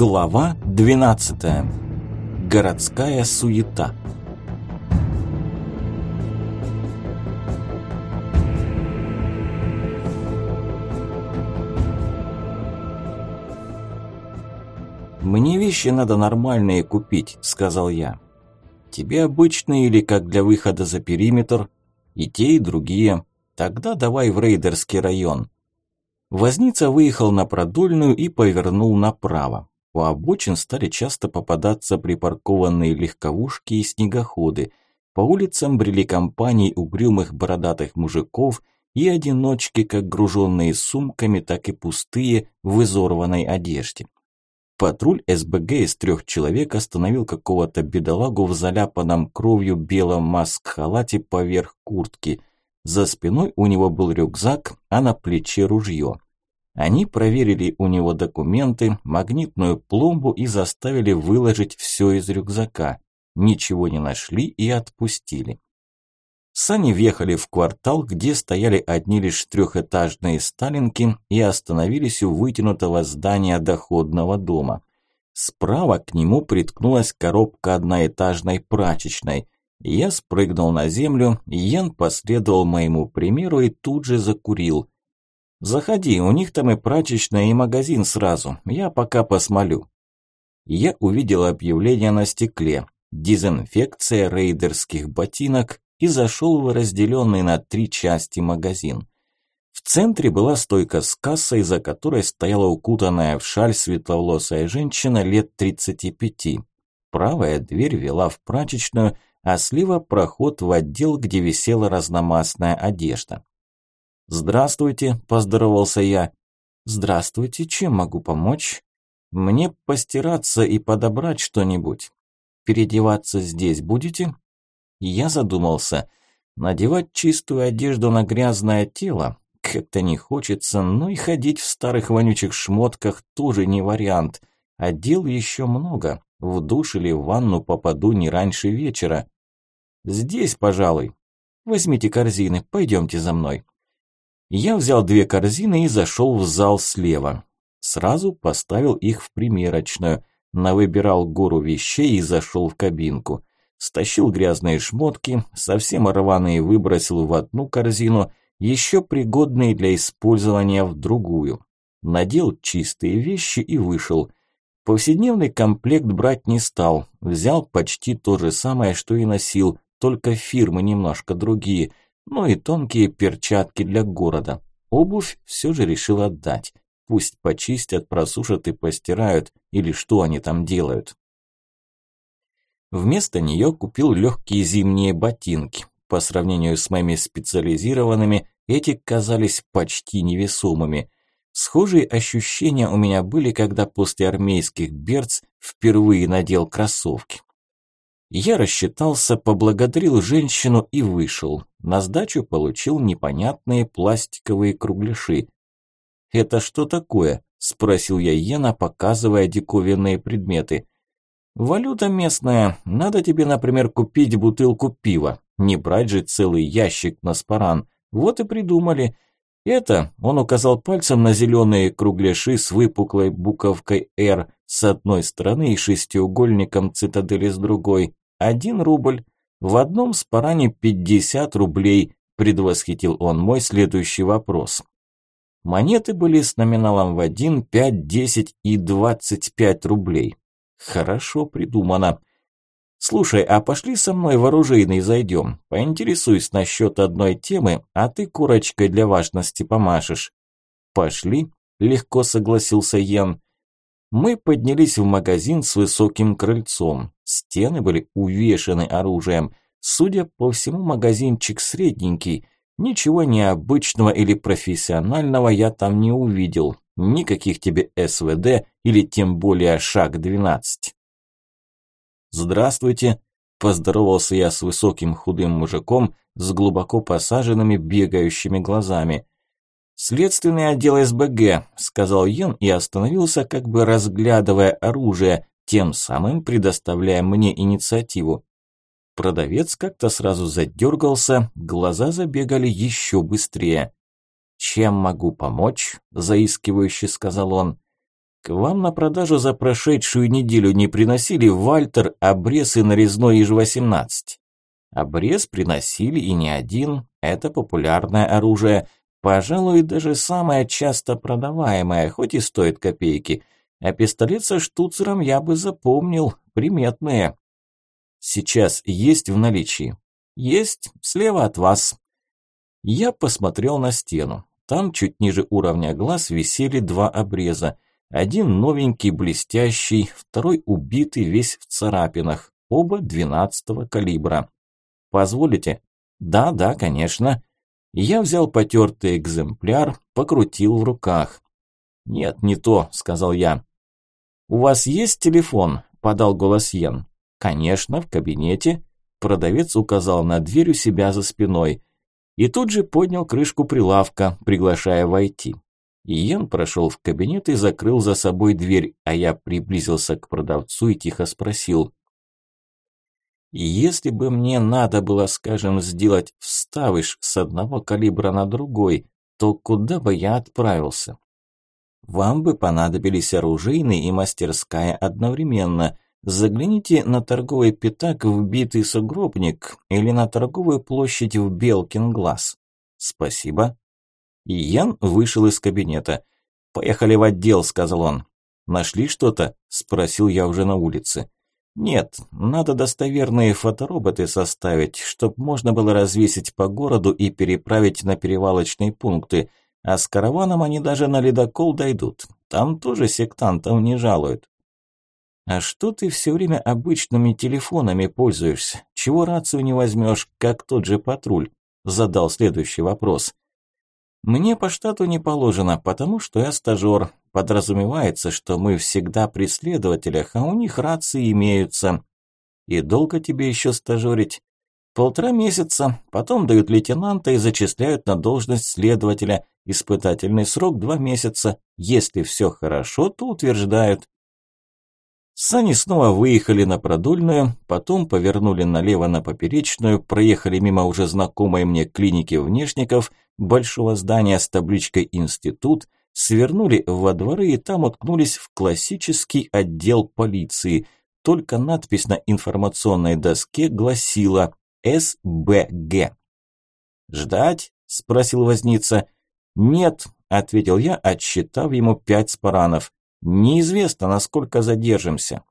Глава 12. Городская суета. «Мне вещи надо нормальные купить», – сказал я. «Тебе обычные или как для выхода за периметр? И те, и другие. Тогда давай в рейдерский район». Возница выехал на продольную и повернул направо. У обочин стали часто попадаться припаркованные легковушки и снегоходы. По улицам брели компании угрюмых бородатых мужиков и одиночки, как груженные сумками, так и пустые в изорванной одежде. Патруль СБГ из трех человек остановил какого-то бедолагу в заляпанном кровью белом маск-халате поверх куртки. За спиной у него был рюкзак, а на плече ружье. Они проверили у него документы, магнитную пломбу и заставили выложить все из рюкзака. Ничего не нашли и отпустили. Сани въехали в квартал, где стояли одни лишь трехэтажные сталинки и остановились у вытянутого здания доходного дома. Справа к нему приткнулась коробка одноэтажной прачечной. Я спрыгнул на землю, Йен последовал моему примеру и тут же закурил. «Заходи, у них там и прачечная, и магазин сразу. Я пока посмолю». Я увидел объявление на стекле. Дезинфекция рейдерских ботинок и зашел в разделенный на три части магазин. В центре была стойка с кассой, за которой стояла укутанная в шаль светловолосая женщина лет 35. Правая дверь вела в прачечную, а слева проход в отдел, где висела разномастная одежда. «Здравствуйте», – поздоровался я. «Здравствуйте, чем могу помочь?» «Мне постираться и подобрать что-нибудь. Переодеваться здесь будете?» Я задумался. Надевать чистую одежду на грязное тело как-то не хочется, но и ходить в старых вонючих шмотках тоже не вариант. А дел еще много. В душ или в ванну попаду не раньше вечера. «Здесь, пожалуй. Возьмите корзины, пойдемте за мной». Я взял две корзины и зашел в зал слева. Сразу поставил их в примерочную, навыбирал гору вещей и зашел в кабинку. Стащил грязные шмотки, совсем рваные выбросил в одну корзину, еще пригодные для использования в другую. Надел чистые вещи и вышел. Повседневный комплект брать не стал, взял почти то же самое, что и носил, только фирмы немножко другие – ну и тонкие перчатки для города. Обувь все же решил отдать. Пусть почистят, просушат и постирают, или что они там делают. Вместо нее купил легкие зимние ботинки. По сравнению с моими специализированными, эти казались почти невесомыми. Схожие ощущения у меня были, когда после армейских берц впервые надел кроссовки. Я рассчитался, поблагодарил женщину и вышел. На сдачу получил непонятные пластиковые кругляши. «Это что такое?» – спросил я Йена, показывая диковинные предметы. «Валюта местная. Надо тебе, например, купить бутылку пива. Не брать же целый ящик на спаран. Вот и придумали. Это, он указал пальцем на зеленые кругляши с выпуклой буковкой «Р» с одной стороны и шестиугольником цитадели с другой. Один рубль. В одном спаране 50 рублей, предвосхитил он мой следующий вопрос. Монеты были с номиналом в 1, 5, 10 и 25 рублей. Хорошо придумано. Слушай, а пошли со мной в оружейный зайдем. Поинтересуюсь насчет одной темы, а ты курочкой для важности помашешь. Пошли, легко согласился Йен. Мы поднялись в магазин с высоким крыльцом. Стены были увешаны оружием. Судя по всему, магазинчик средненький. Ничего необычного или профессионального я там не увидел. Никаких тебе СВД или тем более Шаг-12. «Здравствуйте», – поздоровался я с высоким худым мужиком с глубоко посаженными бегающими глазами. «Следственный отдел СБГ», – сказал Йен и остановился, как бы разглядывая оружие, тем самым предоставляя мне инициативу. Продавец как-то сразу задергался, глаза забегали еще быстрее. «Чем могу помочь?» – заискивающе сказал он. К вам на продажу за прошедшую неделю не приносили Вальтер, обрез и нарезной ИЖ-18? Обрез приносили и не один. Это популярное оружие. Пожалуй, даже самое часто продаваемое, хоть и стоит копейки. А пистолет со штуцером я бы запомнил. Приметные. Сейчас есть в наличии? Есть, слева от вас. Я посмотрел на стену. Там, чуть ниже уровня глаз, висели два обреза – один новенький, блестящий, второй убитый, весь в царапинах, оба двенадцатого калибра. Позволите? Да, да, конечно. Я взял потертый экземпляр, покрутил в руках. Нет, не то, сказал я. У вас есть телефон? Подал голос Йен. Конечно, в кабинете. Продавец указал на дверь у себя за спиной. И тут же поднял крышку прилавка, приглашая войти. Иен прошел в кабинет и закрыл за собой дверь, а я приблизился к продавцу и тихо спросил. «Если бы мне надо было, скажем, сделать вставыш с одного калибра на другой, то куда бы я отправился?» «Вам бы понадобились оружейный и мастерская одновременно. Загляните на торговый пятак в битый сугробник или на торговую площадь в Белкин глаз». «Спасибо», и Ян вышел из кабинета. «Поехали в отдел», – сказал он. «Нашли что-то?» – спросил я уже на улице. «Нет, надо достоверные фотороботы составить, чтоб можно было развесить по городу и переправить на перевалочные пункты, а с караваном они даже на ледокол дойдут. Там тоже сектантов не жалуют». «А что ты все время обычными телефонами пользуешься? Чего рацию не возьмешь, как тот же патруль?» – задал следующий вопрос. Мне по штату не положено, потому что я стажёр. Подразумевается, что мы всегда при следователях, а у них рации имеются. И долго тебе еще стажёрить? Полтора месяца, потом дают лейтенанта и зачисляют на должность следователя. Испытательный срок два месяца. Если все хорошо, то утверждают. Сани снова выехали на продольную, потом повернули налево на поперечную, проехали мимо уже знакомой мне клиники внешников, большого здания с табличкой «Институт», свернули во дворы и там уткнулись в классический отдел полиции. Только надпись на информационной доске гласила «СБГ». «Ждать?» – спросил возница. «Нет», – ответил я, отсчитав ему пять спаранов. Неизвестно, насколько задержимся.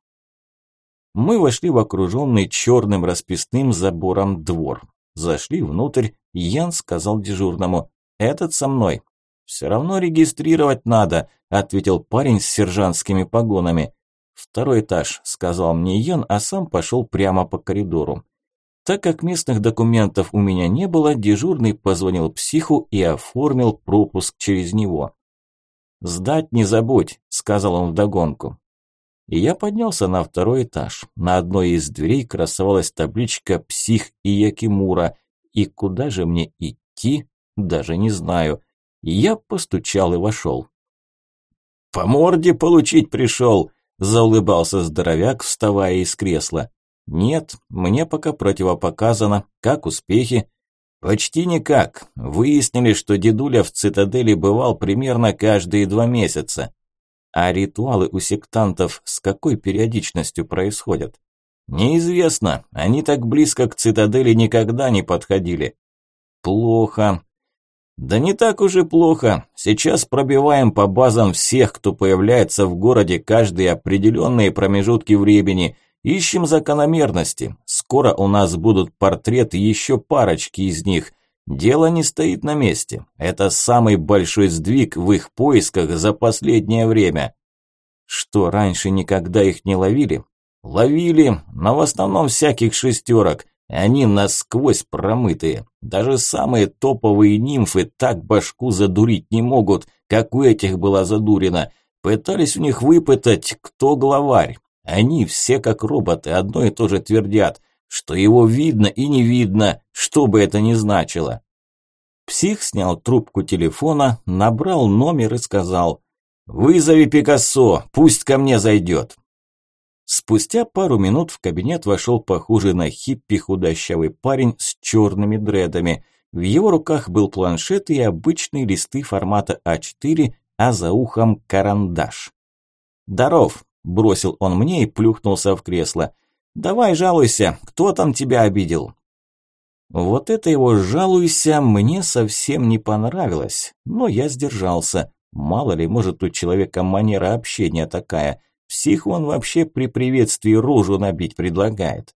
Мы вошли в окруженный черным расписным забором двор. Зашли внутрь, Ян сказал дежурному, «Этот со мной». «Все равно регистрировать надо», – ответил парень с сержантскими погонами. «Второй этаж», – сказал мне Ян, а сам пошел прямо по коридору. Так как местных документов у меня не было, дежурный позвонил психу и оформил пропуск через него. «Сдать не забудь», – сказал он вдогонку. И я поднялся на второй этаж. На одной из дверей красовалась табличка «Псих и Якимура». И куда же мне идти, даже не знаю. Я постучал и вошел. «По морде получить пришел», – заулыбался здоровяк, вставая из кресла. «Нет, мне пока противопоказано. Как успехи?» Почти никак. Выяснили, что дедуля в цитадели бывал примерно каждые два месяца. А ритуалы у сектантов с какой периодичностью происходят? Неизвестно. Они так близко к цитадели никогда не подходили. Плохо. Да не так уж и плохо. Сейчас пробиваем по базам всех, кто появляется в городе каждые определенные промежутки времени – Ищем закономерности. Скоро у нас будут портреты еще парочки из них. Дело не стоит на месте. Это самый большой сдвиг в их поисках за последнее время. Что, раньше никогда их не ловили? Ловили, но в основном всяких шестерок. Они насквозь промытые. Даже самые топовые нимфы так башку задурить не могут, как у этих была задурена. Пытались у них выпытать, кто главарь. Они все как роботы одно и то же твердят, что его видно и не видно, что бы это ни значило. Псих снял трубку телефона, набрал номер и сказал «Вызови Пикассо, пусть ко мне зайдет». Спустя пару минут в кабинет вошел похожий на хиппи худощавый парень с черными дредами. В его руках был планшет и обычные листы формата А4, а за ухом карандаш. «Даров!» – бросил он мне и плюхнулся в кресло. «Давай жалуйся, кто там тебя обидел?» Вот это его «жалуйся» мне совсем не понравилось, но я сдержался. Мало ли, может, у человека манера общения такая. Псих он вообще при приветствии рожу набить предлагает.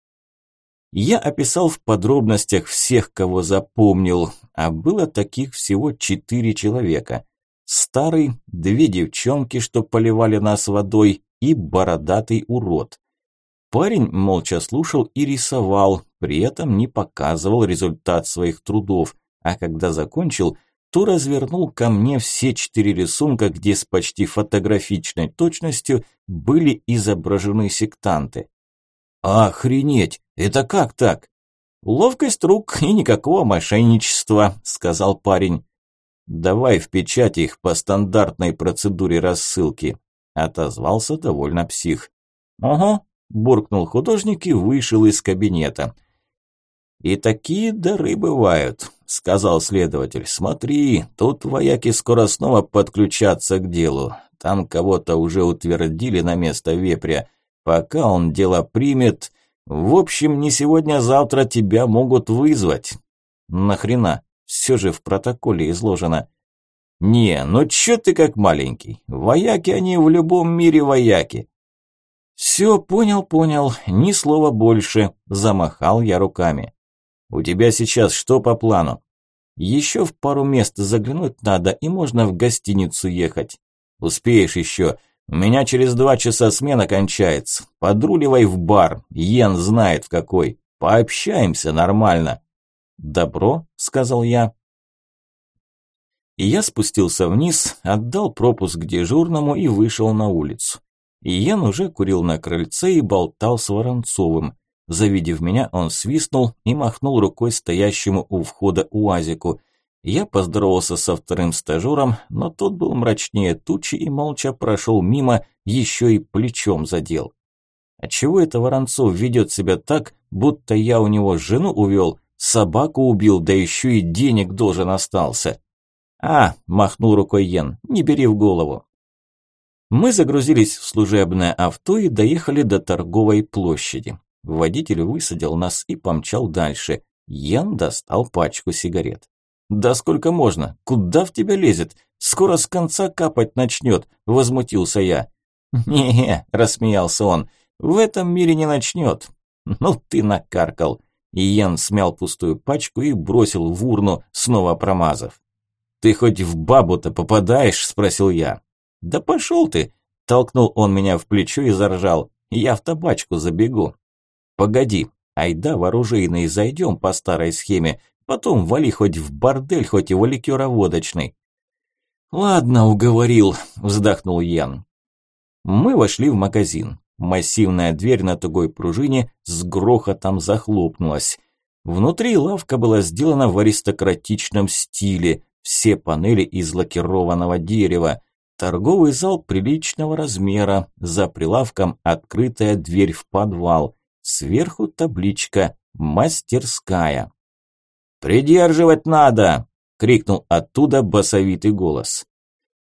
Я описал в подробностях всех, кого запомнил, а было таких всего четыре человека. Старый, две девчонки, что поливали нас водой, и бородатый урод. Парень молча слушал и рисовал, при этом не показывал результат своих трудов, а когда закончил, то развернул ко мне все четыре рисунка, где с почти фотографичной точностью были изображены сектанты. «Охренеть! Это как так?» «Ловкость рук и никакого мошенничества», – сказал парень. «Давай в печать их по стандартной процедуре рассылки», – отозвался довольно псих. «Ага», – буркнул художник и вышел из кабинета. «И такие дары бывают», – сказал следователь. «Смотри, тут вояки скоро снова подключатся к делу. Там кого-то уже утвердили на место вепря. Пока он дело примет, в общем, не сегодня-завтра тебя могут вызвать. Нахрена? Все же в протоколе изложено. Не, ну чё ты как маленький? Вояки они в любом мире вояки. Все, понял, понял, ни слова больше, замахал я руками. У тебя сейчас что по плану? Еще в пару мест заглянуть надо, и можно в гостиницу ехать. Успеешь еще. У меня через два часа смена кончается. Подруливай в бар. Йен знает в какой. Пообщаемся нормально. Добро, сказал я. Я спустился вниз, отдал пропуск дежурному и вышел на улицу. Иен уже курил на крыльце и болтал с Воронцовым. Завидев меня, он свистнул и махнул рукой стоящему у входа УАЗику. Я поздоровался со вторым стажером, но тот был мрачнее тучи и молча прошел мимо, еще и плечом задел. А чего это Воронцов ведет себя так, будто я у него жену увел, собаку убил, да еще и денег должен остался? А, махнул рукой Йен, не бери в голову. Мы загрузились в служебное авто и доехали до торговой площади. Водитель высадил нас и помчал дальше. Йен достал пачку сигарет. «Да сколько можно? Куда в тебя лезет? Скоро с конца капать начнет», – возмутился я. «Не-не», – рассмеялся он, – «в этом мире не начнет». «Ну ты накаркал». Иен смял пустую пачку и бросил в урну, снова промазав. «Ты хоть в бабу-то попадаешь?» – спросил я. «Да пошел ты!» – толкнул он меня в плечо и заржал. «Я в табачку забегу». «Погоди, айда в оружейный зайдем по старой схеме, Потом вали хоть в бордель, хоть в ликероводочный. Ладно, уговорил, вздохнул Ян. Мы вошли в магазин. Массивная дверь на тугой пружине с грохотом захлопнулась. Внутри лавка была сделана в аристократичном стиле, все панели из лакированного дерева. Торговый зал приличного размера, за прилавком открытая дверь в подвал. Сверху табличка «Мастерская». «Придерживать надо!» – крикнул оттуда басовитый голос.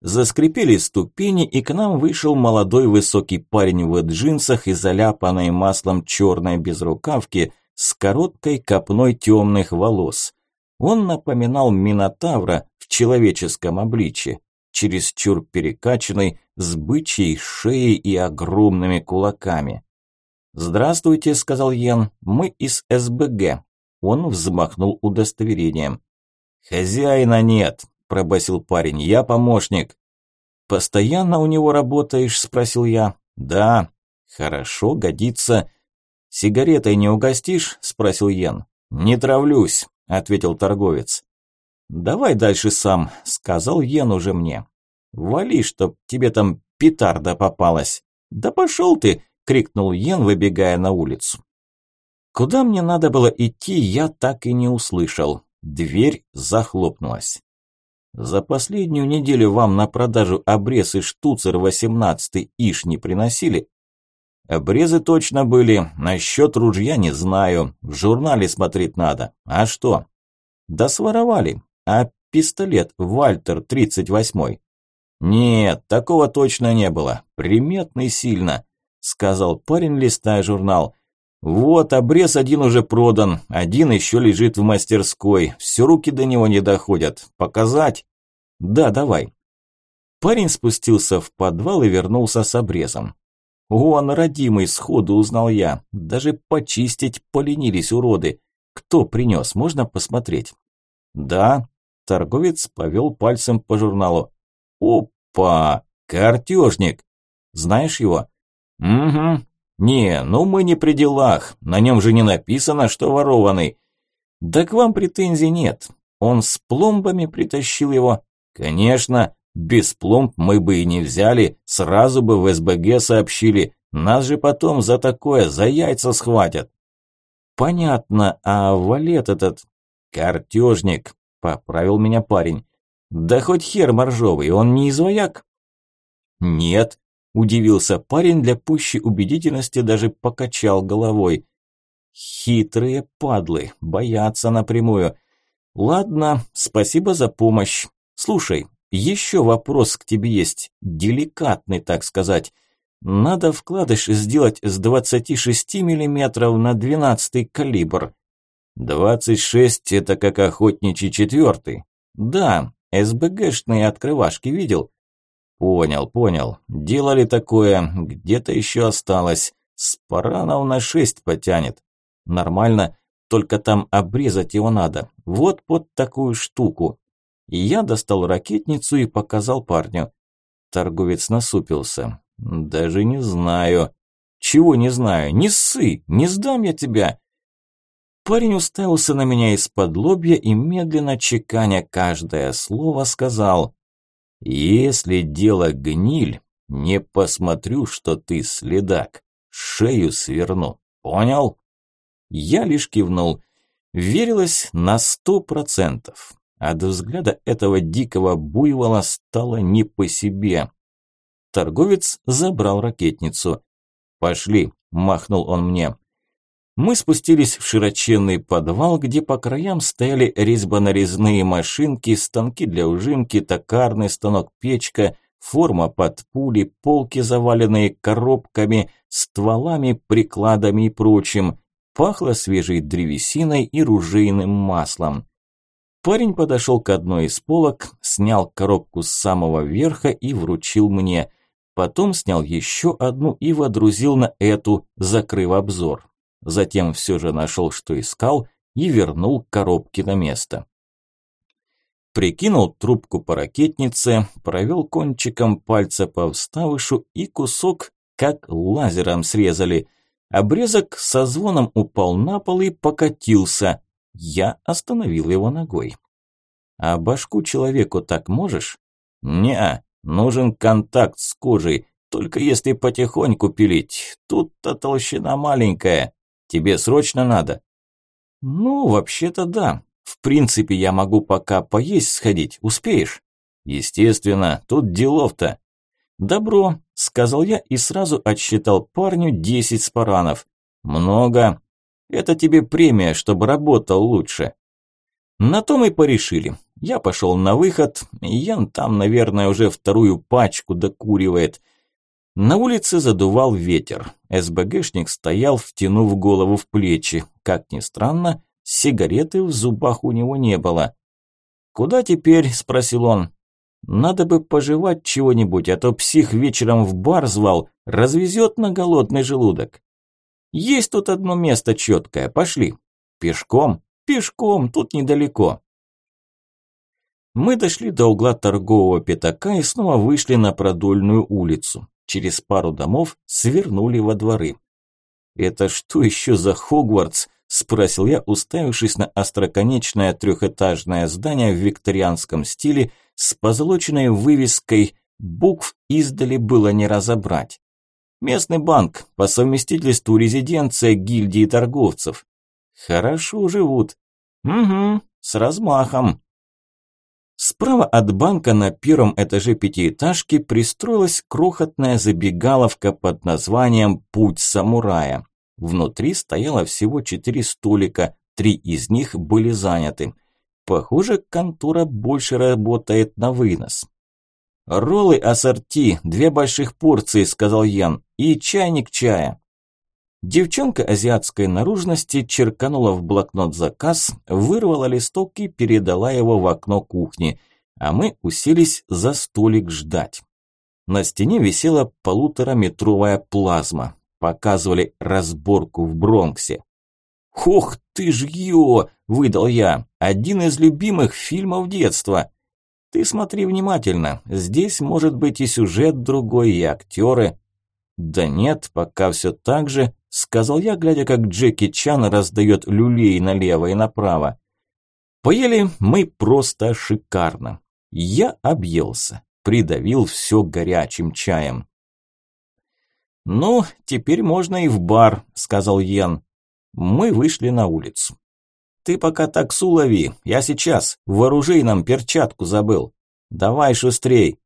Заскрипели ступени, и к нам вышел молодой высокий парень в джинсах и заляпанной маслом черной безрукавки с короткой копной темных волос. Он напоминал Минотавра в человеческом обличье, чересчур перекачанный, с бычьей шеей и огромными кулаками. «Здравствуйте», – сказал Йен, – «мы из СБГ. Он взмахнул удостоверением. «Хозяина нет», – пробасил парень, – «я помощник». «Постоянно у него работаешь?» – спросил я. «Да». «Хорошо, годится». «Сигаретой не угостишь?» – спросил Йен. «Не травлюсь», – ответил торговец. «Давай дальше сам», – сказал Йен уже мне. «Вали, чтоб тебе там петарда попалась». «Да пошел ты!» – крикнул Йен, выбегая на улицу. Куда мне надо было идти, я так и не услышал. Дверь захлопнулась. За последнюю неделю вам на продажу обрез и штуцер 18 иш не приносили? Обрезы точно были, насчет ружья не знаю, в журнале смотреть надо. А что? Да своровали. А пистолет Вальтер 38 Нет, такого точно не было. Приметный сильно, сказал парень, листая журнал. Вот, обрез один уже продан, один еще лежит в мастерской. Все руки до него не доходят. Показать? Да, давай. Парень спустился в подвал и вернулся с обрезом. «Он, родимый, сходу узнал я. Даже почистить поленились уроды. Кто принес, можно посмотреть?» «Да». Торговец повел пальцем по журналу. «Опа! Картежник! Знаешь его?» «Угу. Не, ну мы не при делах. На нем же не написано, что ворованный». «Да к вам претензий нет. Он с пломбами притащил его». «Конечно. Без пломб мы бы и не взяли, сразу бы в СБГ сообщили. Нас же потом за такое, за яйца схватят. Понятно, а валет этот... Картежник, поправил меня парень. Да хоть хер моржовый, он не извояк? Нет, удивился парень, для пущей убедительности даже покачал головой. Хитрые падлы, боятся напрямую. Ладно, спасибо за помощь. Слушай, еще вопрос к тебе есть, деликатный, так сказать. Надо вкладыш сделать с 26 мм на 12 калибр. 26 это как охотничий четвертый. Да, СБГшные открывашки видел. Понял, понял. Делали такое, где-то еще осталось. Спаранов на 6 потянет. Нормально, только там обрезать его надо. Вот под такую штуку. Я достал ракетницу и показал парню. Торговец насупился. Даже не знаю. Чего не знаю? Не ссы, не сдам я тебя. Парень уставился на меня из-под лобья и медленно чеканя каждое слово сказал. Если дело гниль, не посмотрю, что ты следак. Шею сверну. Понял? Я лишь кивнул. Верилось на сто процентов. От взгляда этого дикого буйвола стало не по себе. Торговец забрал ракетницу. «Пошли», – махнул он мне. Мы спустились в широченный подвал, где по краям стояли резьбонарезные машинки, станки для ужимки, токарный станок, печка, форма под пули, полки, заваленные коробками, стволами, прикладами и прочим. Пахло свежей древесиной и ружейным маслом. Парень подошел к одной из полок, снял коробку с самого верха и вручил мне. Потом снял еще одну и водрузил на эту, закрыв обзор. Затем все же нашел, что искал, и вернул коробки на место. Прикинул трубку по ракетнице, провел кончиком пальца по вставышу и кусок как лазером срезали. Обрезок со звоном упал на пол и покатился. Я остановил его ногой. А башку человеку так можешь? Не, нужен контакт с кожей, только если потихоньку пилить. Тут-то толщина маленькая. Тебе срочно надо? Ну, вообще-то да. В принципе, я могу пока поесть сходить. Успеешь? Естественно, тут делов-то. Добро, сказал я и сразу отсчитал парню десять спаранов. Много. Это тебе премия, чтобы работал лучше. На том и порешили. Я пошел на выход, Ян там, наверное, уже вторую пачку докуривает. На улице задувал ветер. СБГшник стоял, втянув голову в плечи. Как ни странно, сигареты в зубах у него не было. «Куда теперь?» – спросил он. «Надо бы пожевать чего-нибудь, а то псих вечером в бар звал, развезет на голодный желудок». Есть тут одно место четкое, пошли. Пешком? Пешком, тут недалеко. Мы дошли до угла торгового пятака и снова вышли на продольную улицу. Через пару домов свернули во дворы. «Это что еще за Хогвартс?» – спросил я, уставившись на остроконечное трехэтажное здание в викторианском стиле с позолоченной вывеской «Букв издали было не разобрать». Местный банк, по совместительству резиденция гильдии торговцев. Хорошо живут. Угу, с размахом. Справа от банка на первом этаже пятиэтажки пристроилась крохотная забегаловка под названием «Путь самурая». Внутри стояло всего четыре столика, три из них были заняты. Похоже, контора больше работает на вынос. «Роллы ассорти, две больших порции», – сказал Ян, – «и чайник чая». Девчонка азиатской наружности черканула в блокнот заказ, вырвала листок и передала его в окно кухни, а мы уселись за столик ждать. На стене висела полутораметровая плазма. Показывали разборку в Бронксе. «Ох ты ж ё!» – выдал я. «Один из любимых фильмов детства». «Ты смотри внимательно. Здесь может быть и сюжет другой, и актеры». «Да нет, пока все так же», – сказал я, глядя, как Джеки Чан раздает люлей налево и направо. Поели мы просто шикарно. Я объелся, придавил все горячим чаем. «Ну, теперь можно и в бар», – сказал Йен. Мы вышли на улицу. «Ты пока таксу лови, я сейчас, в оружейном перчатку забыл. Давай шустрей».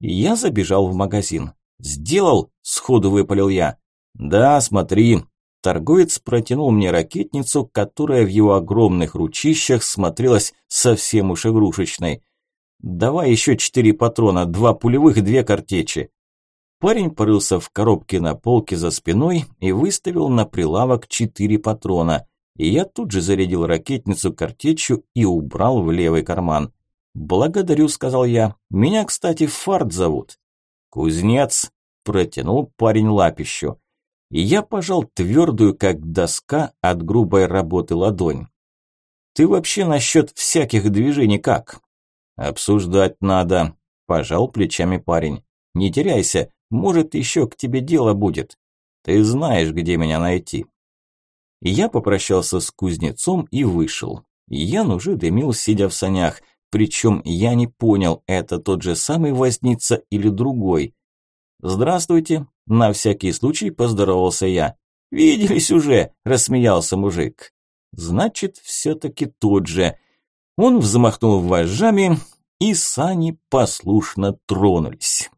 Я забежал в магазин. «Сделал?» – сходу выпалил я. «Да, смотри». Торговец протянул мне ракетницу, которая в его огромных ручищах смотрелась совсем уж игрушечной. «Давай еще четыре патрона, два пулевых две картечи». Парень порылся в коробке на полке за спиной и выставил на прилавок четыре патрона. И я тут же зарядил ракетницу картечью и убрал в левый карман. «Благодарю», – сказал я. «Меня, кстати, Фарт зовут». «Кузнец», – протянул парень лапищу. И я пожал твердую, как доска от грубой работы ладонь. «Ты вообще насчет всяких движений как?» «Обсуждать надо», – пожал плечами парень. «Не теряйся, может, еще к тебе дело будет. Ты знаешь, где меня найти». Я попрощался с кузнецом и вышел. Ян уже дымил, сидя в санях. Причем я не понял, это тот же самый возница или другой. «Здравствуйте», – на всякий случай поздоровался я. «Виделись уже», – рассмеялся мужик. «Значит, все-таки тот же». Он взмахнул вожжами, и сани послушно тронулись.